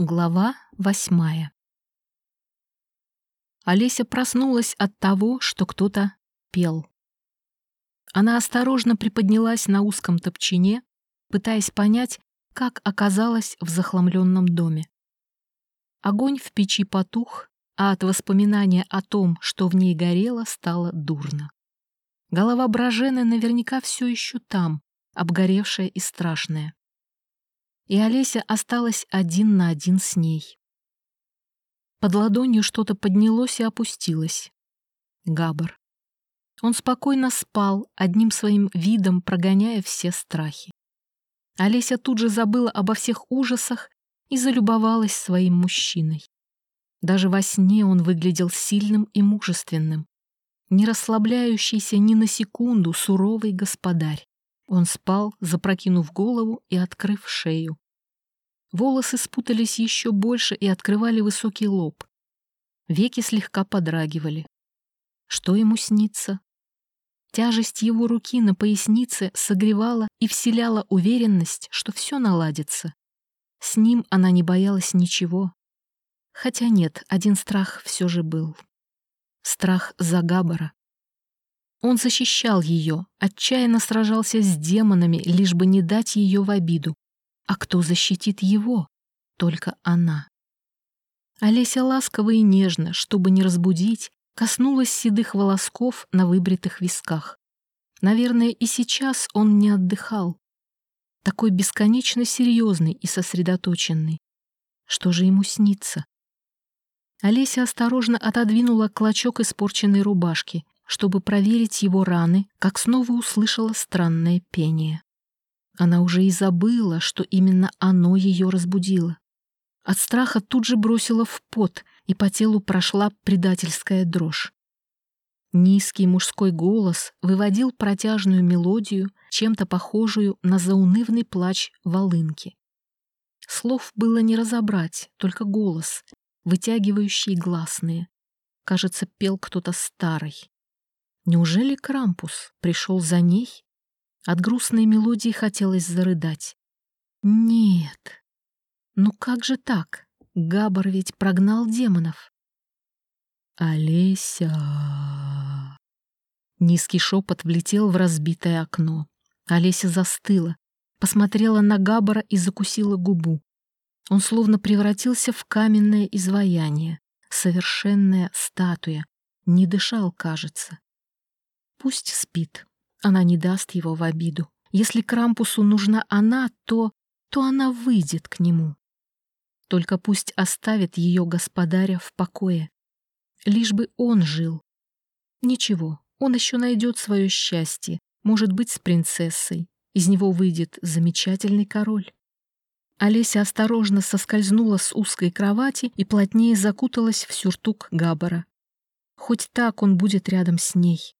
Глава восьмая Олеся проснулась от того, что кто-то пел. Она осторожно приподнялась на узком топчине, пытаясь понять, как оказалась в захламленном доме. Огонь в печи потух, а от воспоминания о том, что в ней горело, стало дурно. Голова Брожены наверняка все еще там, обгоревшая и страшная и Олеся осталась один на один с ней. Под ладонью что-то поднялось и опустилось. Габар. Он спокойно спал, одним своим видом прогоняя все страхи. Олеся тут же забыла обо всех ужасах и залюбовалась своим мужчиной. Даже во сне он выглядел сильным и мужественным, не расслабляющийся ни на секунду суровый господарь. Он спал, запрокинув голову и открыв шею. Волосы спутались еще больше и открывали высокий лоб. Веки слегка подрагивали. Что ему снится? Тяжесть его руки на пояснице согревала и вселяла уверенность, что все наладится. С ним она не боялась ничего. Хотя нет, один страх все же был. Страх за Габбара. Он защищал ее, отчаянно сражался с демонами, лишь бы не дать ее в обиду. А кто защитит его? Только она. Олеся ласково и нежно, чтобы не разбудить, коснулась седых волосков на выбритых висках. Наверное, и сейчас он не отдыхал. Такой бесконечно серьезный и сосредоточенный. Что же ему снится? Олеся осторожно отодвинула клочок испорченной рубашки чтобы проверить его раны, как снова услышала странное пение. Она уже и забыла, что именно оно ее разбудило. От страха тут же бросила в пот, и по телу прошла предательская дрожь. Низкий мужской голос выводил протяжную мелодию, чем-то похожую на заунывный плач волынки. Слов было не разобрать, только голос, вытягивающий гласные. Кажется, пел кто-то старый. Неужели Крампус пришел за ней? От грустной мелодии хотелось зарыдать. Нет. Ну как же так? Габар ведь прогнал демонов. Олеся. Низкий шепот влетел в разбитое окно. Олеся застыла, посмотрела на Габара и закусила губу. Он словно превратился в каменное изваяние, совершенная статуя, не дышал, кажется. Пусть спит. Она не даст его в обиду. Если Крампусу нужна она, то... то она выйдет к нему. Только пусть оставит ее господаря в покое. Лишь бы он жил. Ничего, он еще найдет свое счастье, может быть, с принцессой. Из него выйдет замечательный король. Олеся осторожно соскользнула с узкой кровати и плотнее закуталась в сюртук Габбара. Хоть так он будет рядом с ней.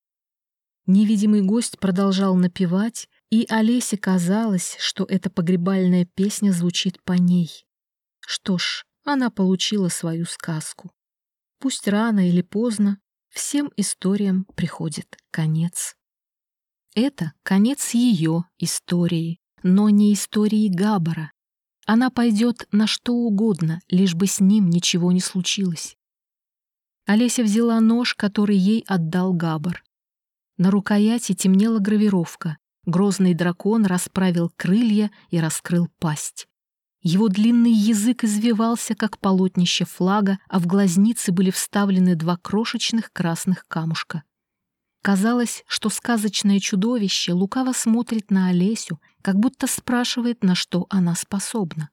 Невидимый гость продолжал напевать, и Олесе казалось, что эта погребальная песня звучит по ней. Что ж, она получила свою сказку. Пусть рано или поздно, всем историям приходит конец. Это конец ее истории, но не истории Габбара. Она пойдет на что угодно, лишь бы с ним ничего не случилось. Олеся взяла нож, который ей отдал Габар. На рукояти темнела гравировка. Грозный дракон расправил крылья и раскрыл пасть. Его длинный язык извивался, как полотнище флага, а в глазницы были вставлены два крошечных красных камушка. Казалось, что сказочное чудовище лукаво смотрит на Олесю, как будто спрашивает, на что она способна.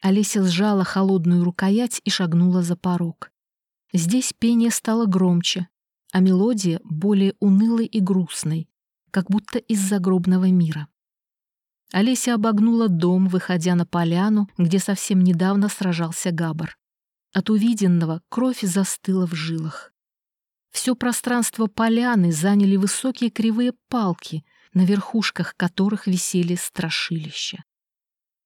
Олеся сжала холодную рукоять и шагнула за порог. Здесь пение стало громче, а мелодия более унылой и грустной, как будто из загробного мира. Олеся обогнула дом, выходя на поляну, где совсем недавно сражался Габар. От увиденного кровь застыла в жилах. Все пространство поляны заняли высокие кривые палки, на верхушках которых висели страшилища.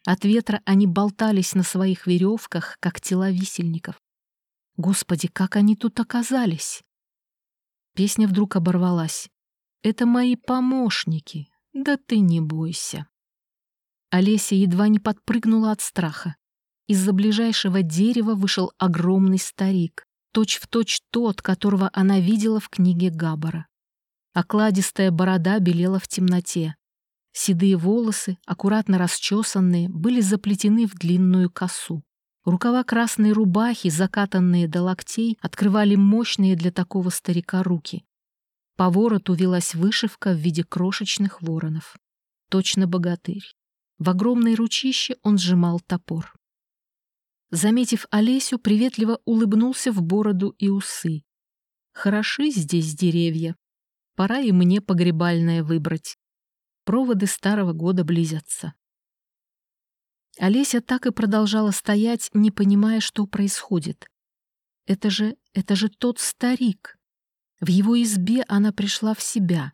От ветра они болтались на своих веревках, как тела висельников. Господи, как они тут оказались! Песня вдруг оборвалась. «Это мои помощники. Да ты не бойся». Олеся едва не подпрыгнула от страха. из-за ближайшего дерева вышел огромный старик, точь-в-точь тот, которого она видела в книге Габбара. Окладистая борода белела в темноте. Седые волосы, аккуратно расчесанные, были заплетены в длинную косу. Рукава красной рубахи, закатанные до локтей, открывали мощные для такого старика руки. По вороту велась вышивка в виде крошечных воронов. Точно богатырь. В огромной ручище он сжимал топор. Заметив Олесю, приветливо улыбнулся в бороду и усы. «Хороши здесь деревья. Пора и мне погребальное выбрать. Проводы старого года близятся». Олеся так и продолжала стоять, не понимая, что происходит. Это же, это же тот старик. В его избе она пришла в себя.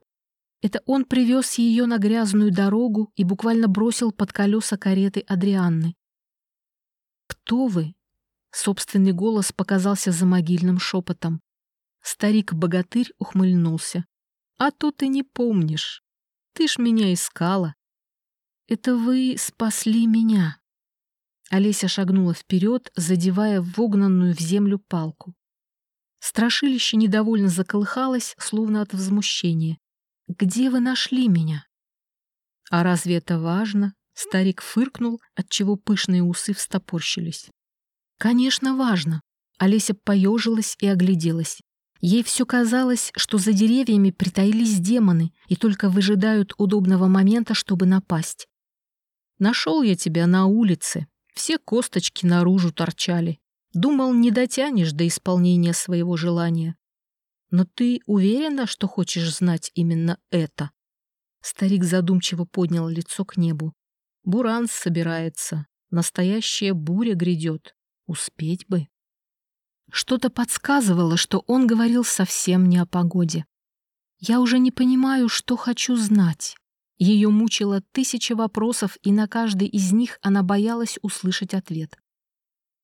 Это он привез ее на грязную дорогу и буквально бросил под колеса кареты Адрианны. «Кто вы?» — собственный голос показался за могильным шепотом. Старик-богатырь ухмыльнулся. «А то ты не помнишь. Ты ж меня искала. Это вы спасли меня. Олеся шагнула вперед, задевая вогнанную в землю палку. Страшилище недовольно заколыхалось, словно от возмущения. «Где вы нашли меня?» «А разве это важно?» Старик фыркнул, отчего пышные усы встопорщились. «Конечно, важно!» Олеся поежилась и огляделась. Ей все казалось, что за деревьями притаились демоны и только выжидают удобного момента, чтобы напасть. Нашел я тебя на улице. Все косточки наружу торчали. Думал, не дотянешь до исполнения своего желания. Но ты уверена, что хочешь знать именно это? Старик задумчиво поднял лицо к небу. Буран собирается. Настоящая буря грядет. Успеть бы. Что-то подсказывало, что он говорил совсем не о погоде. Я уже не понимаю, что хочу знать. Ее мучило тысяча вопросов, и на каждый из них она боялась услышать ответ.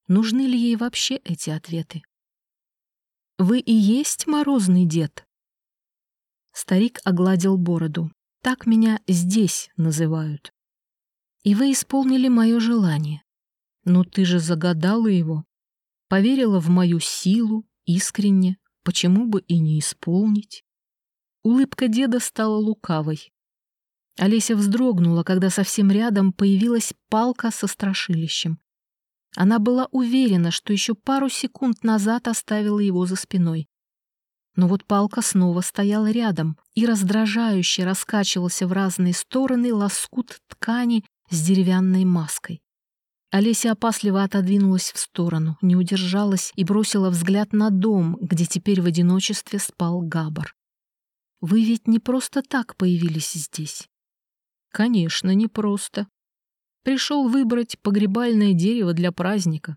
Нужны ли ей вообще эти ответы? «Вы и есть морозный дед?» Старик огладил бороду. «Так меня здесь называют. И вы исполнили мое желание. Но ты же загадала его. Поверила в мою силу, искренне. Почему бы и не исполнить?» Улыбка деда стала лукавой. Олеся вздрогнула, когда совсем рядом появилась палка со страшилищем. Она была уверена, что еще пару секунд назад оставила его за спиной. Но вот палка снова стояла рядом и раздражающе раскачивался в разные стороны лоскут ткани с деревянной маской. Олеся опасливо отодвинулась в сторону, не удержалась и бросила взгляд на дом, где теперь в одиночестве спал Габар. «Вы ведь не просто так появились здесь. Конечно, непросто. Пришел выбрать погребальное дерево для праздника.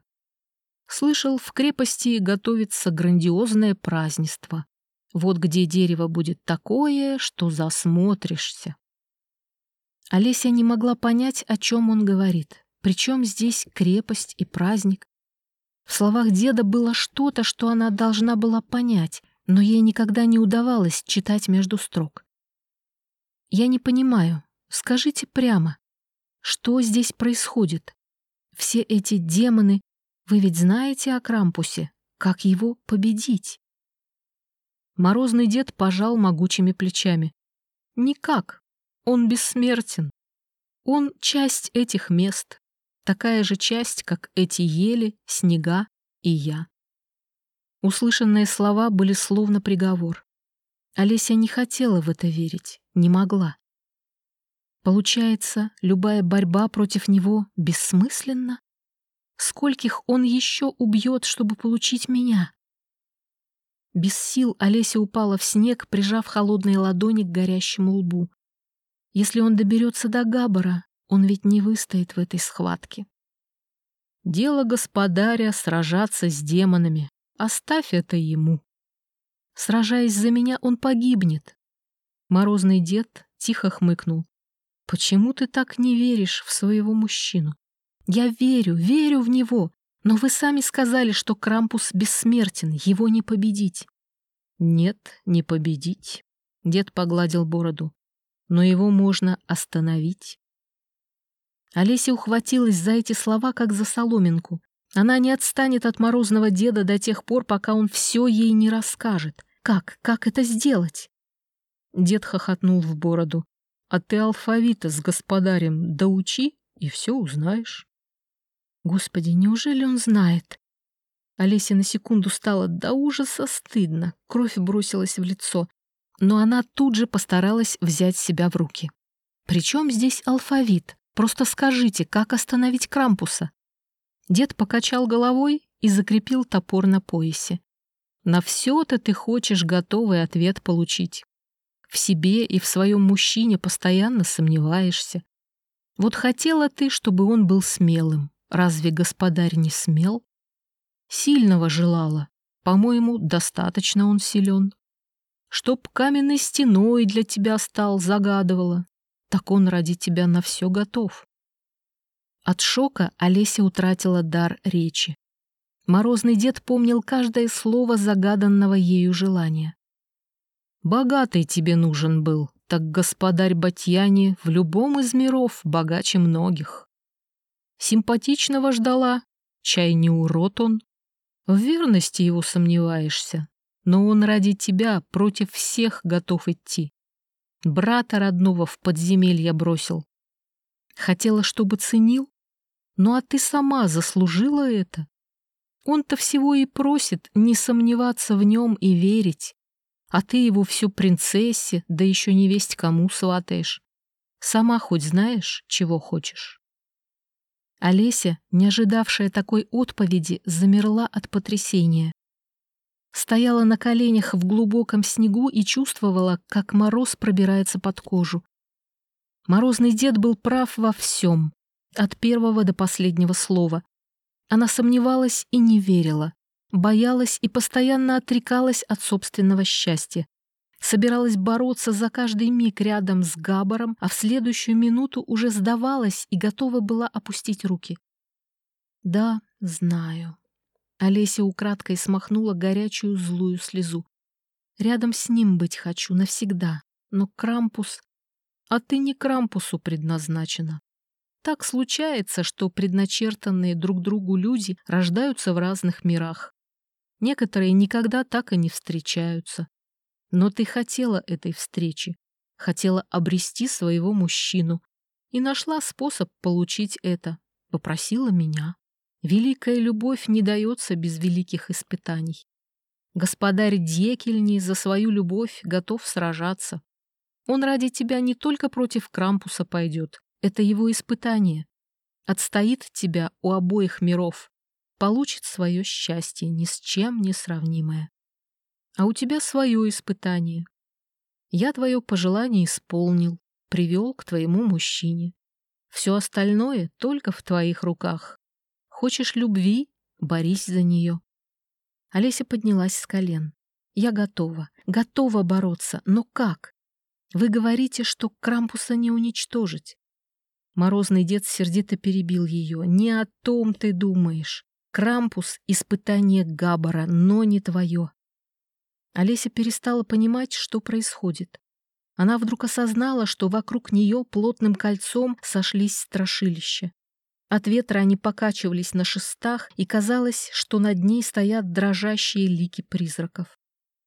Слышал, в крепости готовится грандиозное празднество. Вот где дерево будет такое, что засмотришься. Олеся не могла понять, о чем он говорит. Причем здесь крепость и праздник. В словах деда было что-то, что она должна была понять, но ей никогда не удавалось читать между строк. «Я не понимаю, Скажите прямо, что здесь происходит? Все эти демоны, вы ведь знаете о Крампусе, как его победить? Морозный дед пожал могучими плечами. Никак, он бессмертен. Он часть этих мест, такая же часть, как эти ели, снега и я. Услышанные слова были словно приговор. Олеся не хотела в это верить, не могла. Получается, любая борьба против него бессмысленна? Скольких он еще убьет, чтобы получить меня? Без сил Олеся упала в снег, прижав холодные ладони к горящему лбу. Если он доберется до Габбара, он ведь не выстоит в этой схватке. Дело господаря сражаться с демонами. Оставь это ему. Сражаясь за меня, он погибнет. Морозный дед тихо хмыкнул. Почему ты так не веришь в своего мужчину? Я верю, верю в него, но вы сами сказали, что Крампус бессмертен, его не победить. Нет, не победить. Дед погладил бороду. Но его можно остановить. Олеся ухватилась за эти слова, как за соломинку. Она не отстанет от морозного деда до тех пор, пока он все ей не расскажет. Как? Как это сделать? Дед хохотнул в бороду. А ты алфавита с господарем доучи, и все узнаешь. Господи, неужели он знает? Олесе на секунду стало до ужаса стыдно, кровь бросилась в лицо, но она тут же постаралась взять себя в руки. Причем здесь алфавит? Просто скажите, как остановить Крампуса? Дед покачал головой и закрепил топор на поясе. На все-то ты хочешь готовый ответ получить. В себе и в своем мужчине постоянно сомневаешься. Вот хотела ты, чтобы он был смелым. Разве господарь не смел? Сильного желала. По-моему, достаточно он силен. Чтоб каменной стеной для тебя стал, загадывала. Так он ради тебя на все готов. От шока Олеся утратила дар речи. Морозный дед помнил каждое слово загаданного ею желания. «Богатый тебе нужен был, так господарь Батьяни в любом из миров богаче многих. Симпатичного ждала, чай не урод он. В верности его сомневаешься, но он ради тебя против всех готов идти. Брата родного в подземелье бросил. Хотела, чтобы ценил? Ну а ты сама заслужила это. Он-то всего и просит не сомневаться в нем и верить. А ты его всю принцессе, да еще не весть кому сватаешь. Сама хоть знаешь, чего хочешь. Олеся, не ожидавшая такой отповеди, замерла от потрясения. Стояла на коленях в глубоком снегу и чувствовала, как мороз пробирается под кожу. Морозный дед был прав во всем, от первого до последнего слова. Она сомневалась и не верила, боялась и постоянно отрекалась от собственного счастья. Собиралась бороться за каждый миг рядом с Габаром, а в следующую минуту уже сдавалась и готова была опустить руки. «Да, знаю». Олеся украдкой смахнула горячую злую слезу. «Рядом с ним быть хочу навсегда, но Крампус... А ты не Крампусу предназначена. Так случается, что предначертанные друг другу люди рождаются в разных мирах. Некоторые никогда так и не встречаются. Но ты хотела этой встречи, хотела обрести своего мужчину и нашла способ получить это, попросила меня. Великая любовь не дается без великих испытаний. Господарь Декельни за свою любовь готов сражаться. Он ради тебя не только против Крампуса пойдет, это его испытание. Отстоит тебя у обоих миров, получит свое счастье, ни с чем не сравнимое. А у тебя свое испытание. Я твое пожелание исполнил, привел к твоему мужчине. Все остальное только в твоих руках. Хочешь любви — борись за нее. Олеся поднялась с колен. Я готова, готова бороться, но как? Вы говорите, что Крампуса не уничтожить. Морозный дед сердито перебил ее. «Не о том ты думаешь. Крампус — испытание Габбара, но не твое». Олеся перестала понимать, что происходит. Она вдруг осознала, что вокруг нее плотным кольцом сошлись страшилища. От ветра они покачивались на шестах, и казалось, что над ней стоят дрожащие лики призраков.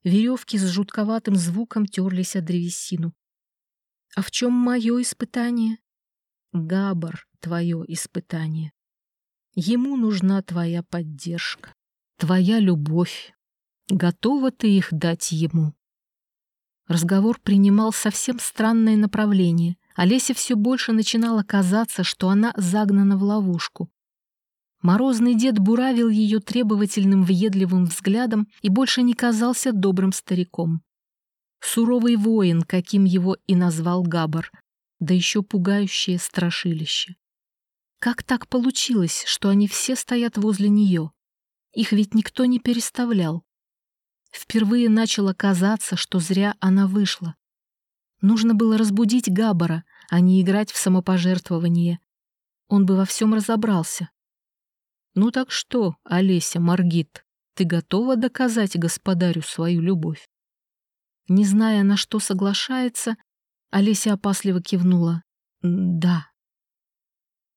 Веревки с жутковатым звуком терлись о древесину. «А в чем мое испытание?» Габар — твое испытание. Ему нужна твоя поддержка, твоя любовь. Готова ты их дать ему? Разговор принимал совсем странное направление. Олесе все больше начинало казаться, что она загнана в ловушку. Морозный дед буравил ее требовательным въедливым взглядом и больше не казался добрым стариком. Суровый воин, каким его и назвал Габар, да еще пугающее страшилище. Как так получилось, что они все стоят возле нее? Их ведь никто не переставлял. Впервые начало казаться, что зря она вышла. Нужно было разбудить Габара, а не играть в самопожертвование. Он бы во всем разобрался. «Ну так что, Олеся Маргит, ты готова доказать господарю свою любовь?» Не зная, на что соглашается, Олеся опасливо кивнула. «Да».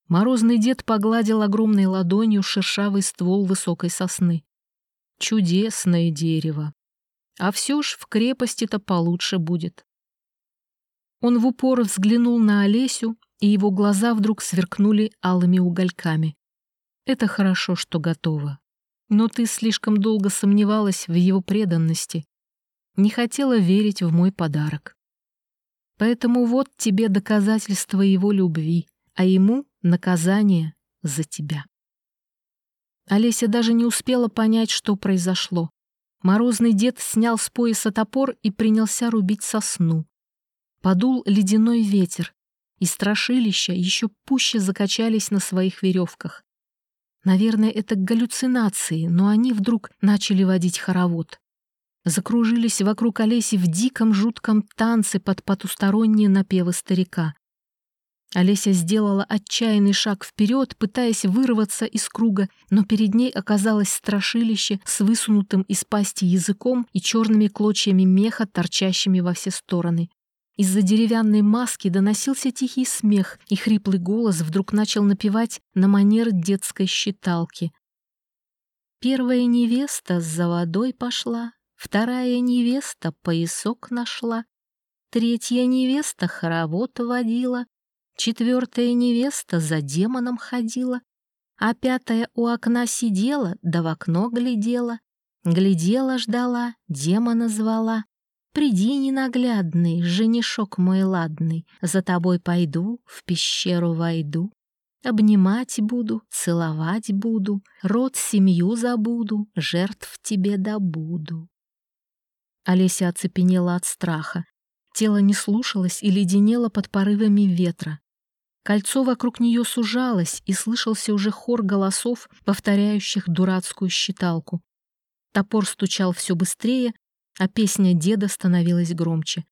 Морозный дед погладил огромной ладонью шершавый ствол высокой сосны. Чудесное дерево. А все ж в крепости-то получше будет. Он в упор взглянул на Олесю, и его глаза вдруг сверкнули алыми угольками. Это хорошо, что готово. Но ты слишком долго сомневалась в его преданности, не хотела верить в мой подарок. Поэтому вот тебе доказательство его любви, а ему наказание за тебя. Олеся даже не успела понять, что произошло. Морозный дед снял с пояса топор и принялся рубить сосну. Подул ледяной ветер, и страшилища еще пуще закачались на своих веревках. Наверное, это галлюцинации, но они вдруг начали водить хоровод. Закружились вокруг Олеси в диком жутком танце под потусторонние напевы старика. Олеся сделала отчаянный шаг вперед, пытаясь вырваться из круга, но перед ней оказалось страшилище с высунутым из пасти языком и черными клочьями меха, торчащими во все стороны. Из-за деревянной маски доносился тихий смех, и хриплый голос вдруг начал напевать на манер детской считалки. Первая невеста за водой пошла, вторая невеста поясок нашла, третья невеста хоровод водила, четвертая невеста за демоном ходила, а пятая у окна сидела, да в окно глядела, глядела, ждала, демона звала. Приди, ненаглядный, женишок мой ладный, За тобой пойду, в пещеру войду. Обнимать буду, целовать буду, Род, семью забуду, жертв тебе добуду. Олеся оцепенела от страха. Тело не слушалось и леденело под порывами ветра. Кольцо вокруг нее сужалось, и слышался уже хор голосов, повторяющих дурацкую считалку. Топор стучал все быстрее, а песня деда становилась громче.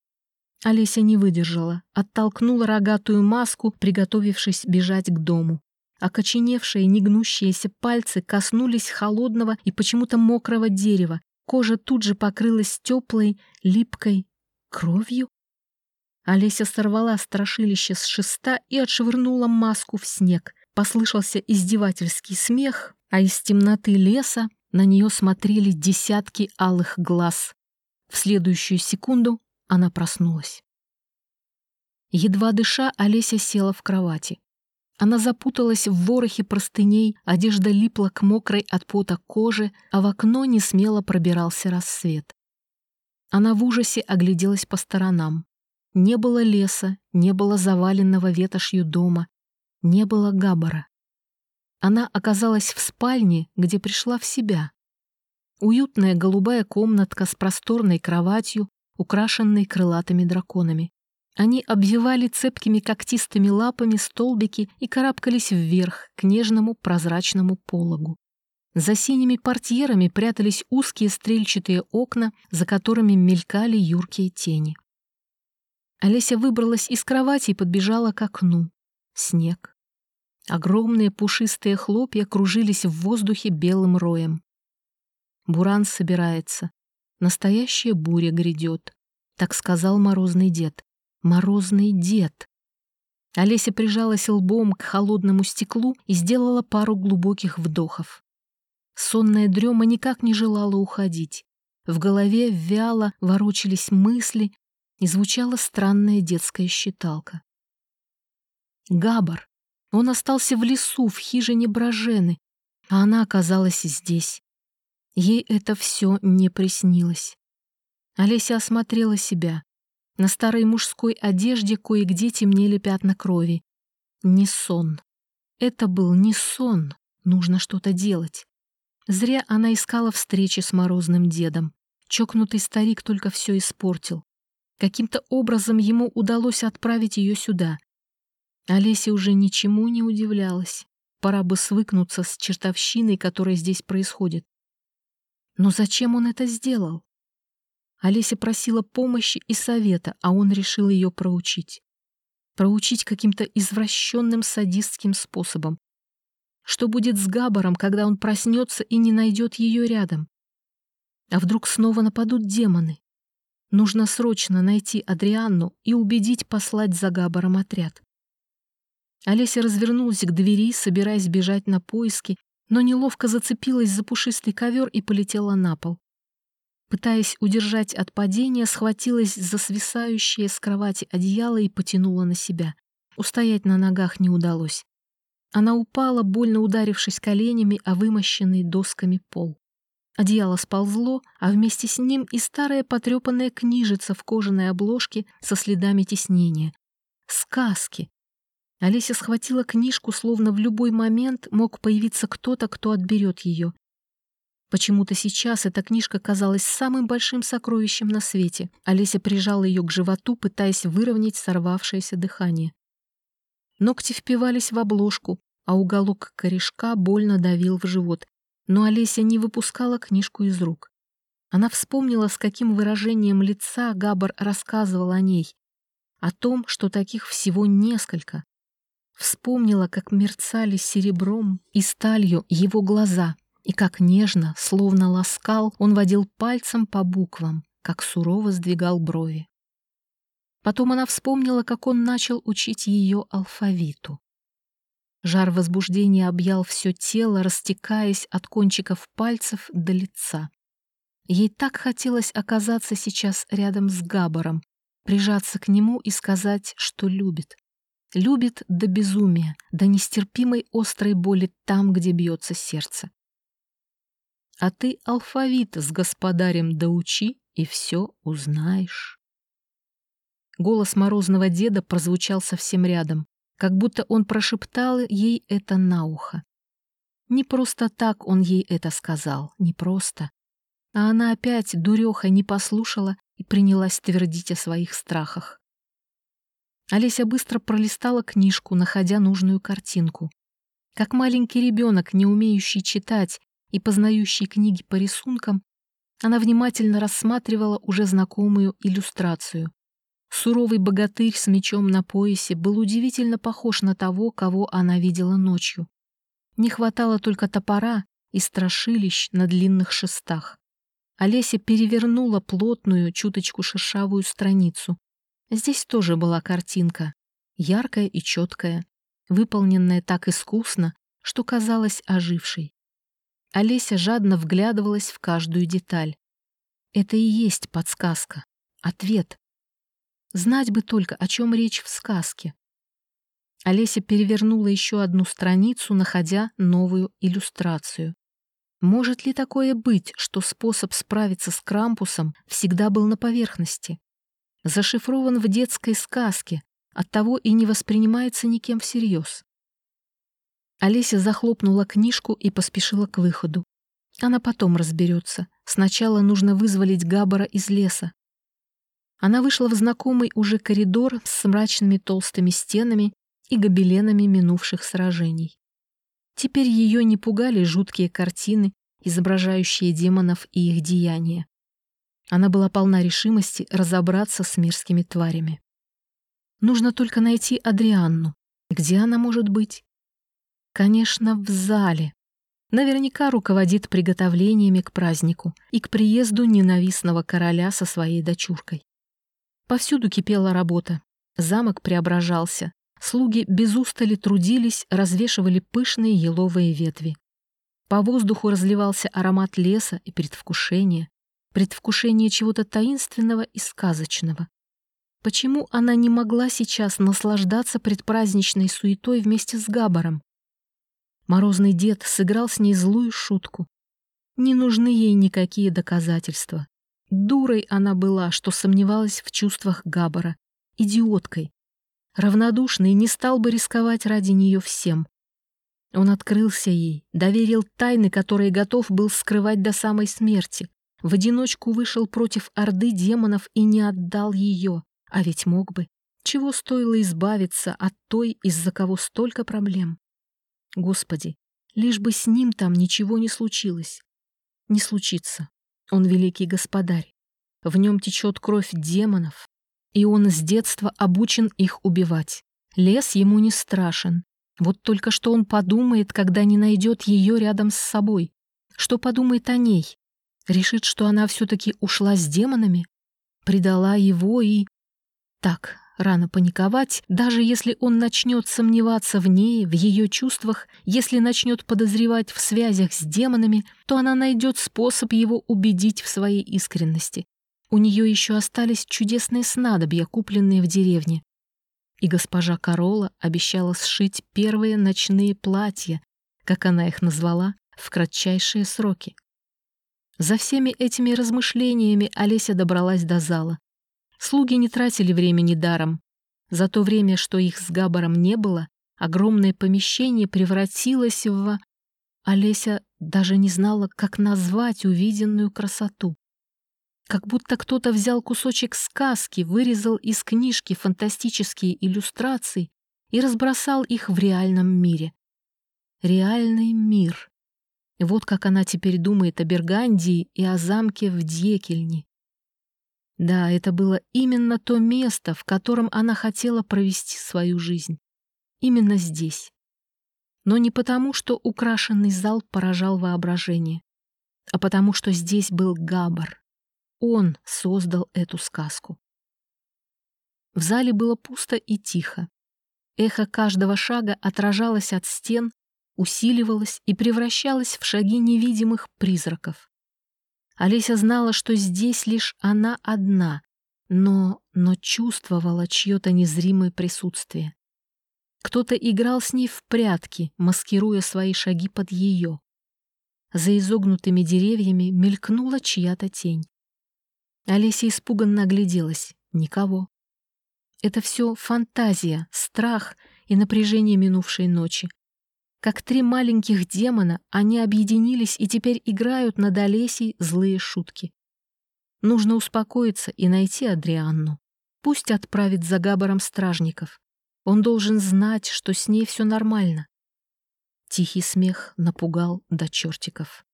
Олеся не выдержала, оттолкнула рогатую маску, приготовившись бежать к дому. Окоченевшие, негнущиеся пальцы коснулись холодного и почему-то мокрого дерева. Кожа тут же покрылась теплой, липкой кровью. Олеся сорвала страшилище с шеста и отшвырнула маску в снег. Послышался издевательский смех, а из темноты леса на нее смотрели десятки алых глаз. В следующую секунду она проснулась. Едва дыша, Олеся села в кровати. Она запуталась в ворохе простыней, одежда липла к мокрой от пота коже, а в окно не смело пробирался рассвет. Она в ужасе огляделась по сторонам. Не было леса, не было заваленного ветошью дома, не было Габара. Она оказалась в спальне, где пришла в себя. Уютная голубая комнатка с просторной кроватью, украшенной крылатыми драконами. Они обвивали цепкими когтистыми лапами столбики и карабкались вверх к нежному прозрачному пологу. За синими портьерами прятались узкие стрельчатые окна, за которыми мелькали юркие тени. Олеся выбралась из кровати и подбежала к окну. Снег. Огромные пушистые хлопья кружились в воздухе белым роем. Буран собирается. Настоящая буря грядет. Так сказал морозный дед. Морозный дед. Олеся прижалась лбом к холодному стеклу и сделала пару глубоких вдохов. Сонная дрема никак не желала уходить. В голове вяло ворочались мысли, и звучала странная детская считалка. Габар. Он остался в лесу, в хижине Брожены, а она оказалась здесь. Ей это все не приснилось. Олеся осмотрела себя. На старой мужской одежде кое-где темнели пятна крови. Не сон. Это был не сон. Нужно что-то делать. Зря она искала встречи с морозным дедом. Чокнутый старик только все испортил. Каким-то образом ему удалось отправить ее сюда. Олеся уже ничему не удивлялась. Пора бы свыкнуться с чертовщиной, которая здесь происходит. Но зачем он это сделал? Олеся просила помощи и совета, а он решил ее проучить. Проучить каким-то извращенным садистским способом. Что будет с Габаром, когда он проснется и не найдет ее рядом? А вдруг снова нападут демоны? Нужно срочно найти Адрианну и убедить послать за Габаром отряд. Олеся развернулась к двери, собираясь бежать на поиски, но неловко зацепилась за пушистый ковер и полетела на пол. Пытаясь удержать от падения, схватилась за свисающее с кровати одеяло и потянула на себя. Устоять на ногах не удалось. Она упала, больно ударившись коленями о вымощенный досками пол. Одеяло сползло, а вместе с ним и старая потрепанная книжица в кожаной обложке со следами теснения. Сказки. Олеся схватила книжку, словно в любой момент мог появиться кто-то, кто отберет ее. Почему-то сейчас эта книжка казалась самым большим сокровищем на свете. Олеся прижала ее к животу, пытаясь выровнять сорвавшееся дыхание. Ногти впивались в обложку, а уголок корешка больно давил в живот. Но Олеся не выпускала книжку из рук. Она вспомнила, с каким выражением лица Габар рассказывал о ней. О том, что таких всего несколько. Вспомнила, как мерцали серебром и сталью его глаза, и как нежно, словно ласкал, он водил пальцем по буквам, как сурово сдвигал брови. Потом она вспомнила, как он начал учить ее алфавиту. Жар возбуждения объял все тело, растекаясь от кончиков пальцев до лица. Ей так хотелось оказаться сейчас рядом с Габаром, прижаться к нему и сказать, что любит. Любит до безумия, до нестерпимой острой боли там, где бьется сердце. А ты алфавит с господарем доучи, и все узнаешь. Голос морозного деда прозвучал совсем рядом, как будто он прошептал ей это на ухо. Не просто так он ей это сказал, не просто. А она опять, дуреха, не послушала и принялась твердить о своих страхах. Олеся быстро пролистала книжку, находя нужную картинку. Как маленький ребенок, не умеющий читать и познающий книги по рисункам, она внимательно рассматривала уже знакомую иллюстрацию. Суровый богатырь с мечом на поясе был удивительно похож на того, кого она видела ночью. Не хватало только топора и страшилищ на длинных шестах. Олеся перевернула плотную, чуточку шершавую страницу. Здесь тоже была картинка, яркая и четкая, выполненная так искусно, что казалась ожившей. Олеся жадно вглядывалась в каждую деталь. Это и есть подсказка, ответ, Знать бы только, о чем речь в сказке. Олеся перевернула еще одну страницу, находя новую иллюстрацию. Может ли такое быть, что способ справиться с Крампусом всегда был на поверхности? Зашифрован в детской сказке, оттого и не воспринимается никем всерьез. Олеся захлопнула книжку и поспешила к выходу. Она потом разберется. Сначала нужно вызволить Габара из леса, она вышла в знакомый уже коридор с мрачными толстыми стенами и гобеленами минувших сражений. Теперь ее не пугали жуткие картины, изображающие демонов и их деяния. Она была полна решимости разобраться с мирскими тварями. Нужно только найти Адрианну. Где она может быть? Конечно, в зале. Наверняка руководит приготовлениями к празднику и к приезду ненавистного короля со своей дочуркой. Повсюду кипела работа. Замок преображался. Слуги без устали трудились, развешивали пышные еловые ветви. По воздуху разливался аромат леса и предвкушение. Предвкушение чего-то таинственного и сказочного. Почему она не могла сейчас наслаждаться предпраздничной суетой вместе с Габаром? Морозный дед сыграл с ней злую шутку. Не нужны ей никакие доказательства. Дурой она была, что сомневалась в чувствах Габбара. Идиоткой. Равнодушный не стал бы рисковать ради нее всем. Он открылся ей, доверил тайны, которые готов был скрывать до самой смерти. В одиночку вышел против орды демонов и не отдал ее. А ведь мог бы. Чего стоило избавиться от той, из-за кого столько проблем? Господи, лишь бы с ним там ничего не случилось. Не случится. Он великий господарь. В нем течет кровь демонов, и он с детства обучен их убивать. Лес ему не страшен. Вот только что он подумает, когда не найдет ее рядом с собой. Что подумает о ней? Решит, что она все-таки ушла с демонами? Предала его и... Так, рано паниковать, даже если он начнет сомневаться в ней, в ее чувствах, если начнет подозревать в связях с демонами, то она найдет способ его убедить в своей искренности. У нее еще остались чудесные снадобья, купленные в деревне. И госпожа Корола обещала сшить первые ночные платья, как она их назвала, в кратчайшие сроки. За всеми этими размышлениями Олеся добралась до зала. Слуги не тратили времени даром. За то время, что их с Габаром не было, огромное помещение превратилось в... Олеся даже не знала, как назвать увиденную красоту. Как будто кто-то взял кусочек сказки, вырезал из книжки фантастические иллюстрации и разбросал их в реальном мире. Реальный мир. Вот как она теперь думает о Бергандии и о замке в Дьекельне. Да, это было именно то место, в котором она хотела провести свою жизнь. Именно здесь. Но не потому, что украшенный зал поражал воображение, а потому, что здесь был Габар. Он создал эту сказку. В зале было пусто и тихо. Эхо каждого шага отражалось от стен, усиливалось и превращалось в шаги невидимых призраков. Олеся знала, что здесь лишь она одна, но, но чувствовала чье-то незримое присутствие. Кто-то играл с ней в прятки, маскируя свои шаги под ее. За изогнутыми деревьями мелькнула чья-то тень. Олеся испуганно огляделась. Никого. Это все фантазия, страх и напряжение минувшей ночи. Как три маленьких демона, они объединились и теперь играют над Олесей злые шутки. Нужно успокоиться и найти Адрианну. Пусть отправит за Габаром стражников. Он должен знать, что с ней все нормально. Тихий смех напугал до чертиков.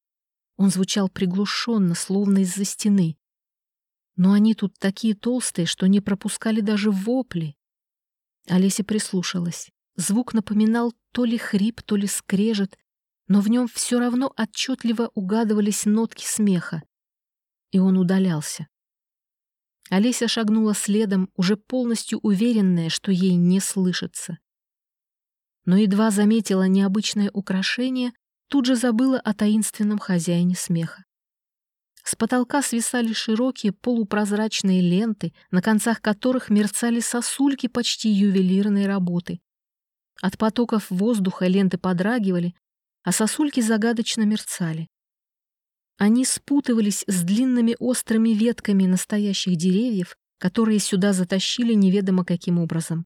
Он звучал приглушенно, словно из-за стены. Но они тут такие толстые, что не пропускали даже вопли. Олеся прислушалась. Звук напоминал то ли хрип, то ли скрежет, но в нем все равно отчетливо угадывались нотки смеха. И он удалялся. Олеся шагнула следом, уже полностью уверенная, что ей не слышится. Но едва заметила необычное украшение, тут же забыла о таинственном хозяине смеха. С потолка свисали широкие полупрозрачные ленты, на концах которых мерцали сосульки почти ювелирной работы. От потоков воздуха ленты подрагивали, а сосульки загадочно мерцали. Они спутывались с длинными острыми ветками настоящих деревьев, которые сюда затащили неведомо каким образом.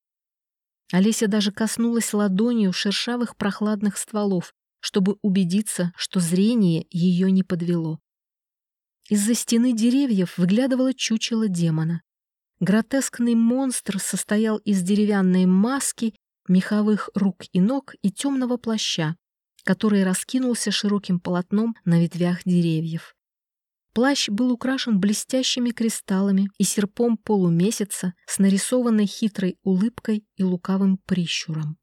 Олеся даже коснулась ладонью шершавых прохладных стволов, чтобы убедиться, что зрение ее не подвело. Из-за стены деревьев выглядывало чучело демона. Гротескный монстр состоял из деревянной маски меховых рук и ног и темного плаща, который раскинулся широким полотном на ветвях деревьев. Плащ был украшен блестящими кристаллами и серпом полумесяца с нарисованной хитрой улыбкой и лукавым прищуром.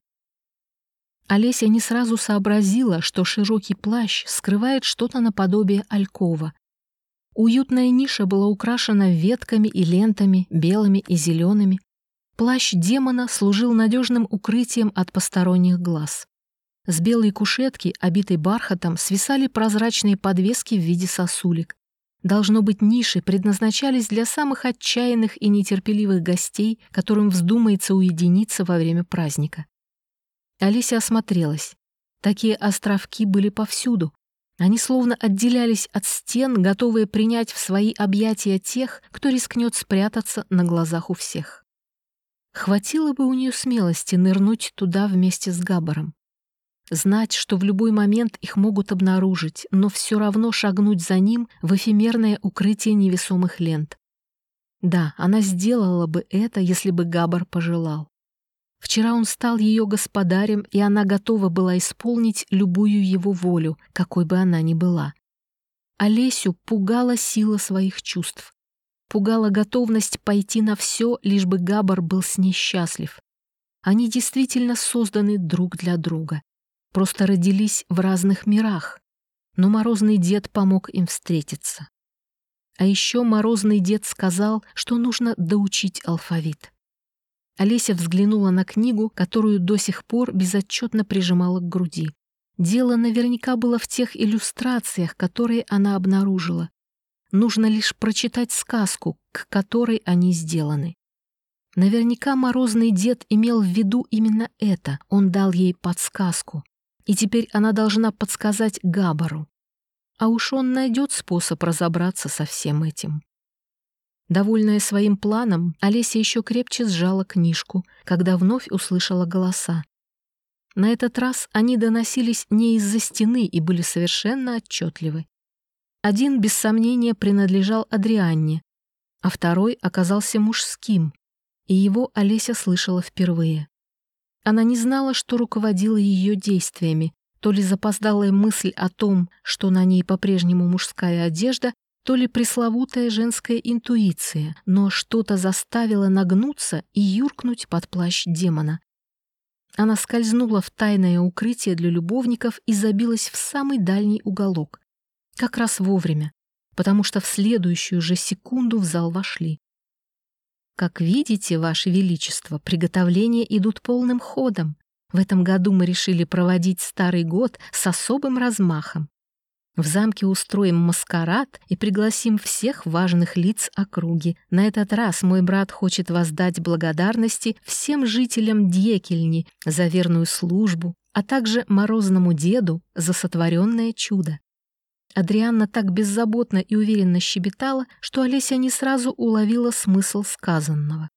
Олеся не сразу сообразила, что широкий плащ скрывает что-то наподобие алькова. Уютная ниша была украшена ветками и лентами, белыми и зелеными, Плащ демона служил надежным укрытием от посторонних глаз. С белой кушетки, обитой бархатом, свисали прозрачные подвески в виде сосулек. Должно быть, ниши предназначались для самых отчаянных и нетерпеливых гостей, которым вздумается уединиться во время праздника. Олеся осмотрелась. Такие островки были повсюду. Они словно отделялись от стен, готовые принять в свои объятия тех, кто рискнет спрятаться на глазах у всех. Хватило бы у нее смелости нырнуть туда вместе с Габаром. Знать, что в любой момент их могут обнаружить, но все равно шагнуть за ним в эфемерное укрытие невесомых лент. Да, она сделала бы это, если бы Габар пожелал. Вчера он стал ее господарем, и она готова была исполнить любую его волю, какой бы она ни была. Олесю пугала сила своих чувств. Пугала готовность пойти на все, лишь бы Габар был с ней счастлив. Они действительно созданы друг для друга. Просто родились в разных мирах. Но Морозный дед помог им встретиться. А еще Морозный дед сказал, что нужно доучить алфавит. Олеся взглянула на книгу, которую до сих пор безотчетно прижимала к груди. Дело наверняка было в тех иллюстрациях, которые она обнаружила. Нужно лишь прочитать сказку, к которой они сделаны. Наверняка морозный дед имел в виду именно это, он дал ей подсказку. И теперь она должна подсказать Габару. А уж он найдет способ разобраться со всем этим. Довольная своим планом, Олеся еще крепче сжала книжку, когда вновь услышала голоса. На этот раз они доносились не из-за стены и были совершенно отчетливы. Один, без сомнения, принадлежал Адрианне, а второй оказался мужским, и его Олеся слышала впервые. Она не знала, что руководило ее действиями, то ли запоздалая мысль о том, что на ней по-прежнему мужская одежда, то ли пресловутая женская интуиция, но что-то заставило нагнуться и юркнуть под плащ демона. Она скользнула в тайное укрытие для любовников и забилась в самый дальний уголок. Как раз вовремя, потому что в следующую же секунду в зал вошли. Как видите, Ваше Величество, приготовления идут полным ходом. В этом году мы решили проводить Старый год с особым размахом. В замке устроим маскарад и пригласим всех важных лиц округи. На этот раз мой брат хочет воздать благодарности всем жителям Дьекельни за верную службу, а также морозному деду за сотворенное чудо. Адрианна так беззаботно и уверенно щебетала, что Олеся не сразу уловила смысл сказанного.